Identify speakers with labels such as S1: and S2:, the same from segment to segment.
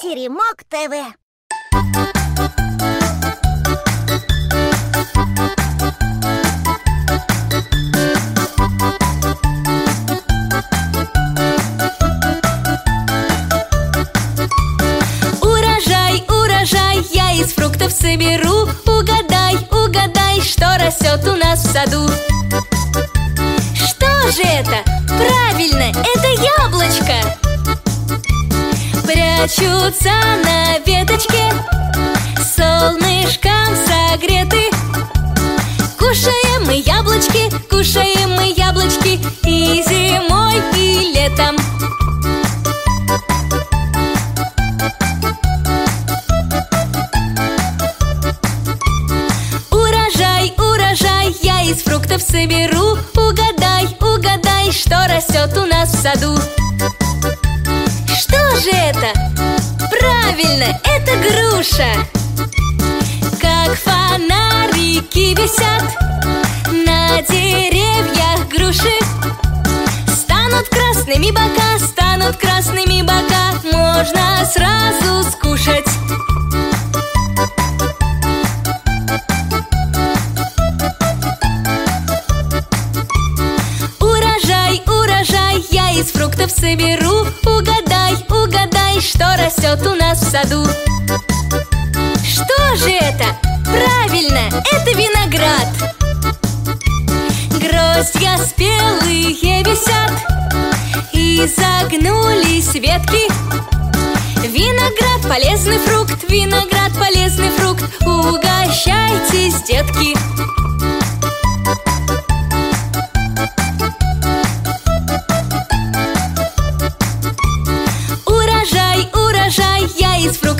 S1: Теремок ТВ.
S2: Урожай, урожай, я из фруктов соберу Угадай, угадай, что растет у нас в саду Что же это? Правильно, это яблочко Прячутся на веточке. Солнышком согреты. Кушаем мы яблочки, кушаем мы яблочки И зимой, и летом. Урожай, урожай, я из фруктов соберу. Угадай, угадай, что растет у нас в саду Что же это? Правильно, это груша. Как фонарики висят На деревьях груши. Станут красными бока, станут красными бока. Можно сразу скушать. Урожай, урожай, я из фруктов соберу. Угадай, угадай, что растет у нас в саду. Что же это? Правильно, это виноград. Гроздья спелые висят И загнулись ветки. Виноград полезный фрукт, виноград полезный фрукт. Угощайтесь, детки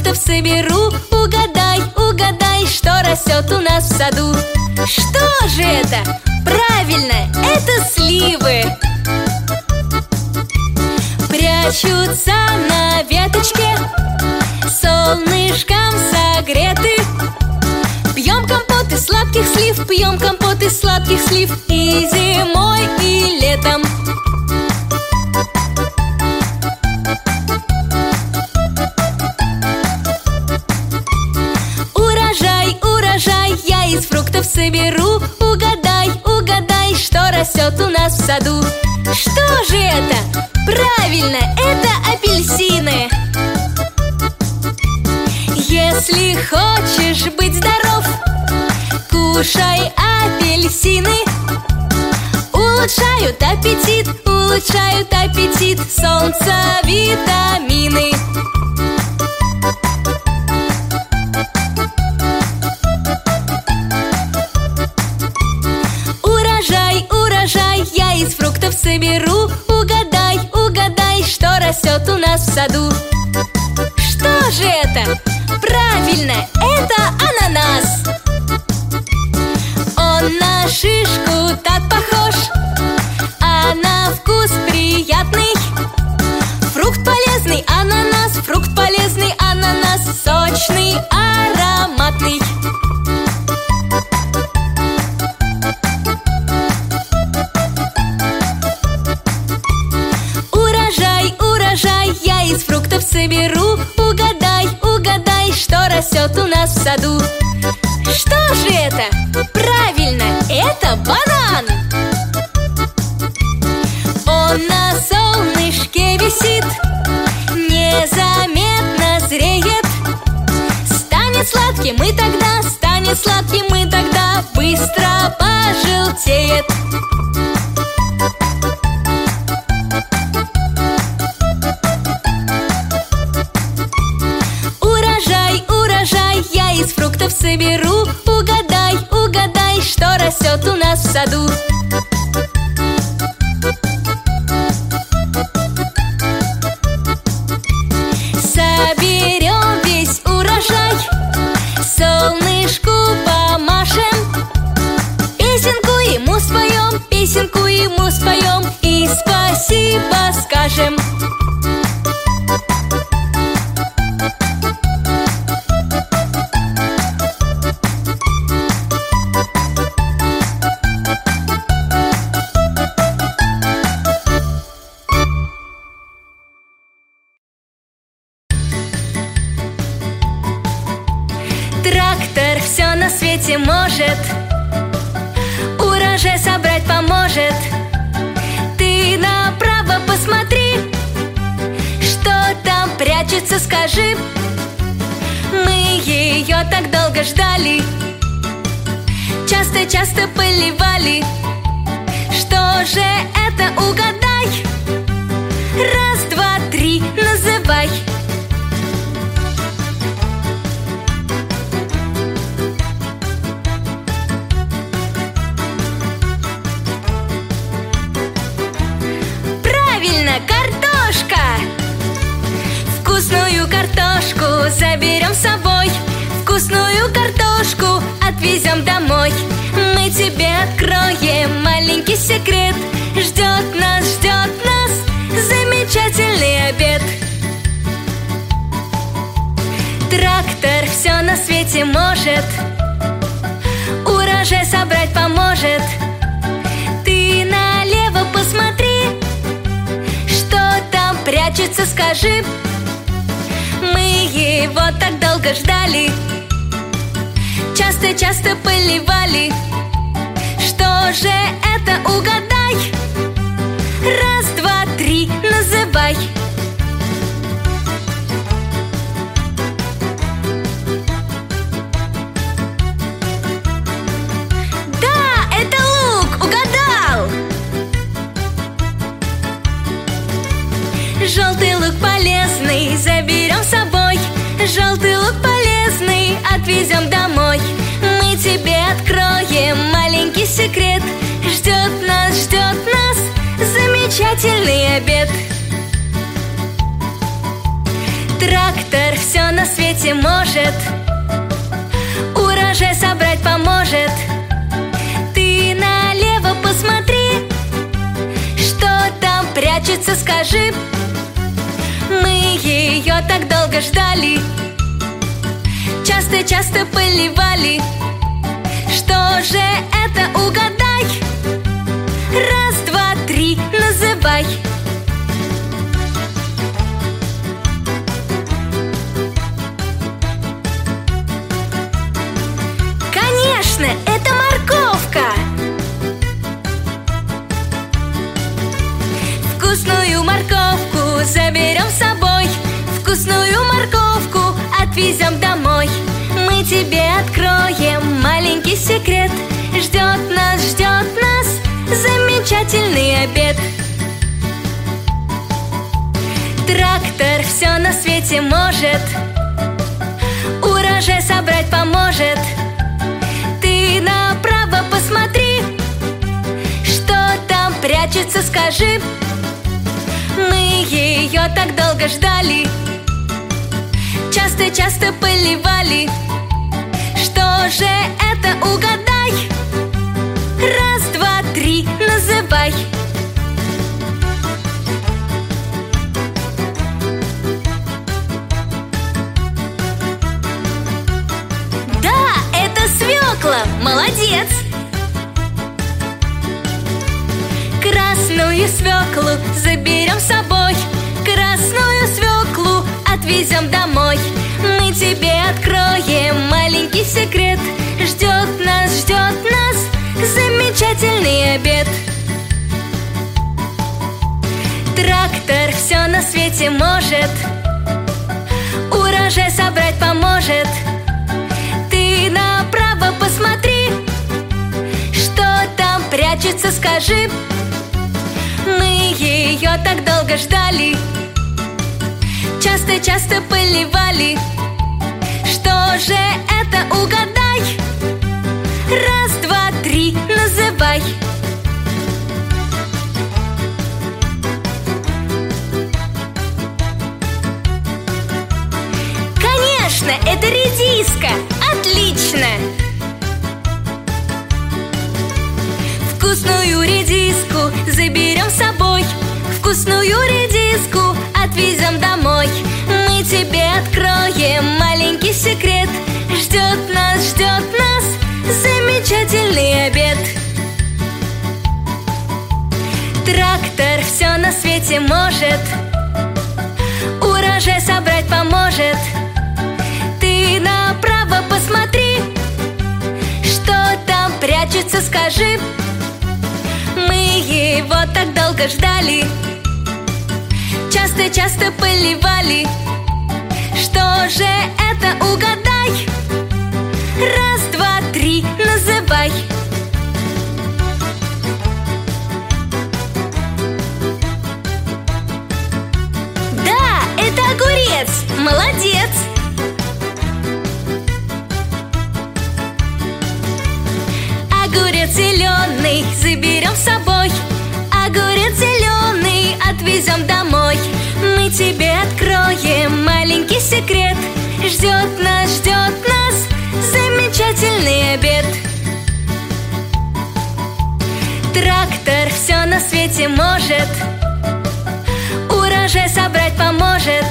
S2: фруктов соберу Угадай, угадай, что растет у нас в саду. Что же это? Правильно, это сливы. Прячутся на веточке Солнышком согреты. Пьем компот из сладких слив Пьем компот из сладких слив. И зимой, и летом из фруктов соберу Угадай, угадай, что растет у нас в саду. Что же это? Правильно, это апельсины. Если хочешь быть здоров Кушай апельсины. Улучшают аппетит, улучшают аппетит Солнце, витамины фруктов соберу Угадай, угадай, что растет у нас в саду. Что же это? Правильно, это ананас. Он на шишку так похож А на вкус приятный. Фрукт полезный, ананас, фрукт полезный, ананас Сочный, ароматный соберу Угадай, угадай, что растет у нас в саду соберу. Угадай, угадай, что растет у нас в саду скажи Мы ее так долго ждали. Часто-часто поливали. Что же это, угадай? Раз, два, заберем с собой Вкусную картошку отвезем домой. Мы тебе откроем маленький секрет. Ждет нас, ждет нас замечательный обед. Трактор все на свете может Урожай собрать поможет. Ты налево посмотри Что там прячется, скажи Мы его так долго ждали. Часто-часто поливали. Что же это, угадай свете может. Урожай собрать поможет. Ты налево посмотри Что там прячется, скажи. Мы ее так долго ждали. Часто-часто поливали. Что же это, угадай? Раз, два, три, называй отвезем домой Мы тебе откроем маленький секрет. Ждет нас, ждет нас замечательный обед. Трактор все на свете может Урожай собрать поможет. Ты направо посмотри Что там прячется, скажи. Мы ее так долго ждали Часто-часто поливали. Что же это, угадай? Раз, два, три, называй. Да, это свекла, молодец. Красную свеклу заберем с собой отвезем домой. Мы тебе откроем маленький секрет. Ждет нас, ждет нас замечательный обед. Трактор все на свете может. Урожай собрать поможет. Ты направо посмотри Что там прячется, скажи. Мы ее так долго ждали Часто-часто поливали. Что же это, угадай? Раз, два, три, называй. Конечно, это редиска. Отлично! Вкусную редиску заберем с собой. Вкусную редиску отвезем домой тебе откроем маленький секрет. Ждет нас, ждет нас замечательный обед. Трактор все на свете может Урожай собрать поможет. Ты направо посмотри прячется, скажи. Мы его так долго ждали Часто-часто поливали Что же это, угадай? Раз, два, три, называй. Да, это огурец, молодец. Огурец зеленый заберем с собой. Огурец зеленый может. Урожай собрать поможет.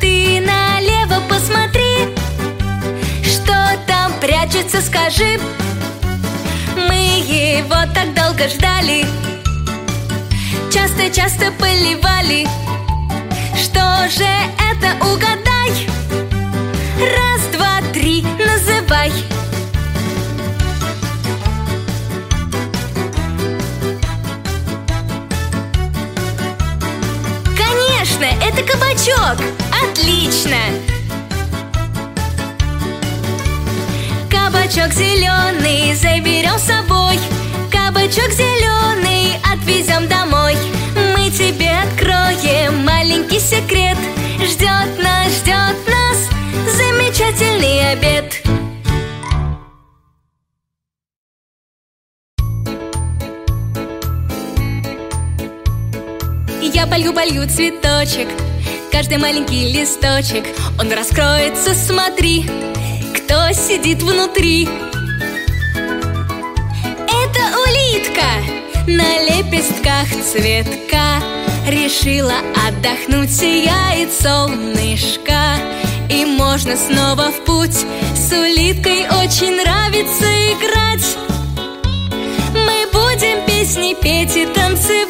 S2: Ты налево посмотри Что там прячется, скажи. Мы его так долго ждали. Часто-часто поливали это кабачок! Отлично! Кабачок зеленый заберем с собой. Кабачок зеленый отвезем домой. Мы тебе откроем маленький секрет. Ждет нас, ждет нас замечательный обед. Я полью-полью цветочек Каждый маленький листочек. Он раскроется, смотри Кто сидит внутри. Это улитка На лепестках цветка. Решила отдохнуть, сияет солнышко. И можно снова в путь С улиткой. Очень нравится играть. Мы будем песни петь и танцевать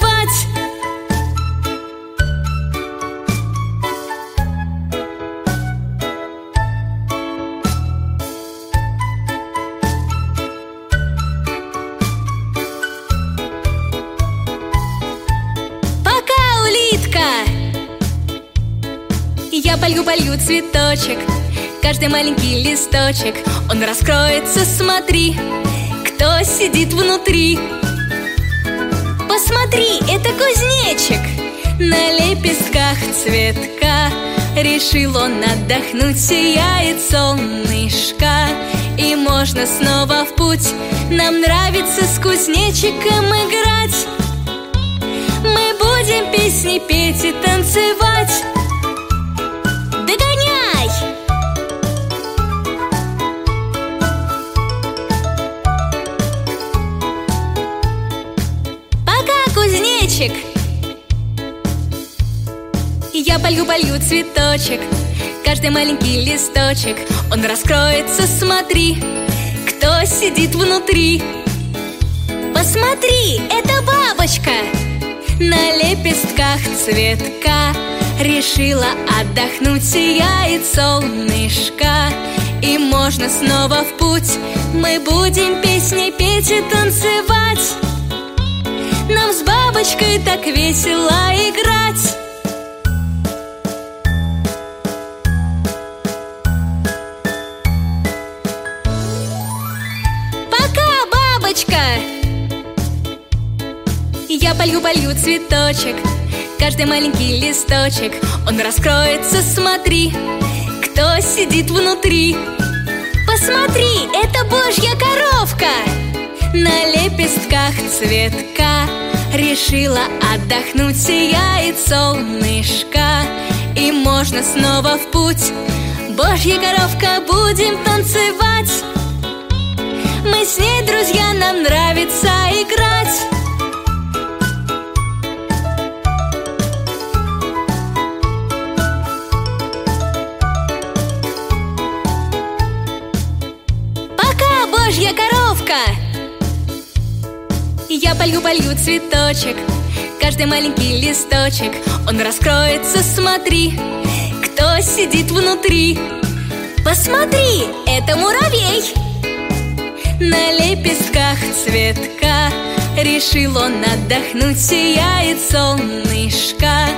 S2: цветочек Каждый маленький листочек. Он раскроется, смотри Кто сидит внутри. Посмотри, это кузнечик На лепестках цветка. Решил он отдохнуть, сияет солнышко. И можно снова в путь Нам нравится с кузнечиком играть. Мы будем песни петь и танцевать кузнечик! Я полью-полью цветочек Каждый маленький листочек. Он раскроется, смотри Кто сидит внутри. Посмотри, это бабочка На лепестках цветка. Решила отдохнуть, сияет солнышко. И можно снова в путь Мы будем песни петь и танцевать. Нам с бабочкой так весело играть. Пока, бабочка! Я полью-полью цветочек Каждый маленький листочек. Он раскроется, смотри Кто сидит внутри. Посмотри, это божья коровка На лепестках цветка Решила отдохнуть, сияет солнышко И можно снова в путь. Божья коровка, будем танцевать. Мы с ней, друзья, нам нравится играть Я полью-полью цветочек. Каждый маленький листочек Он раскроется, смотри Кто сидит внутри. Посмотри, это муравей. На лепестках цветка Решил он отдохнуть, сияет солнышко.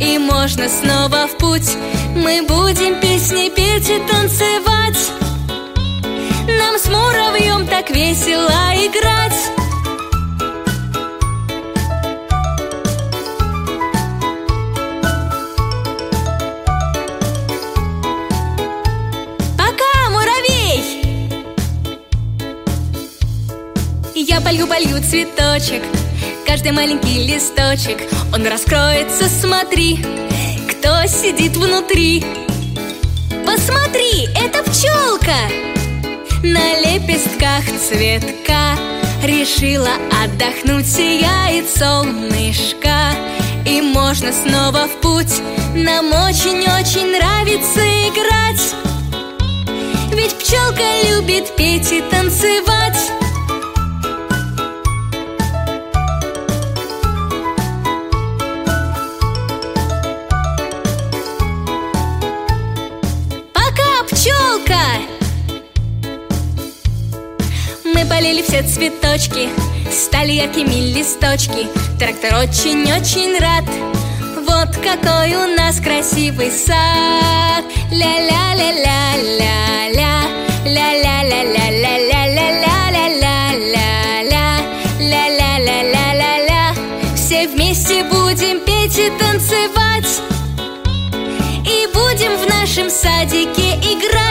S2: И можно снова в путь Мы будем песни петь и танцевать. Нам с муравьем так весело играть Я полью-полью цветочек Каждый маленький листочек. Он раскроется, смотри Кто сидит внутри. Посмотри, это пчелка. На лепестках цветка Решила отдохнуть, сияет солнышко. И можно снова в путь Нам очень-очень нравится играть. Ведь пчелка любит петь и танцевать все цветочки, стали яркими листочки. Трактор очень-очень рад. Вот какой у нас красивый сад. Ля-ля-ля-ля-ля-ля, ля-ля-ля-ля-ля-ля-ля-ля-ля-ля, ля-ля-ля-ля-ля-ля. Все вместе будем петь и танцевать. И будем в нашем садике играть.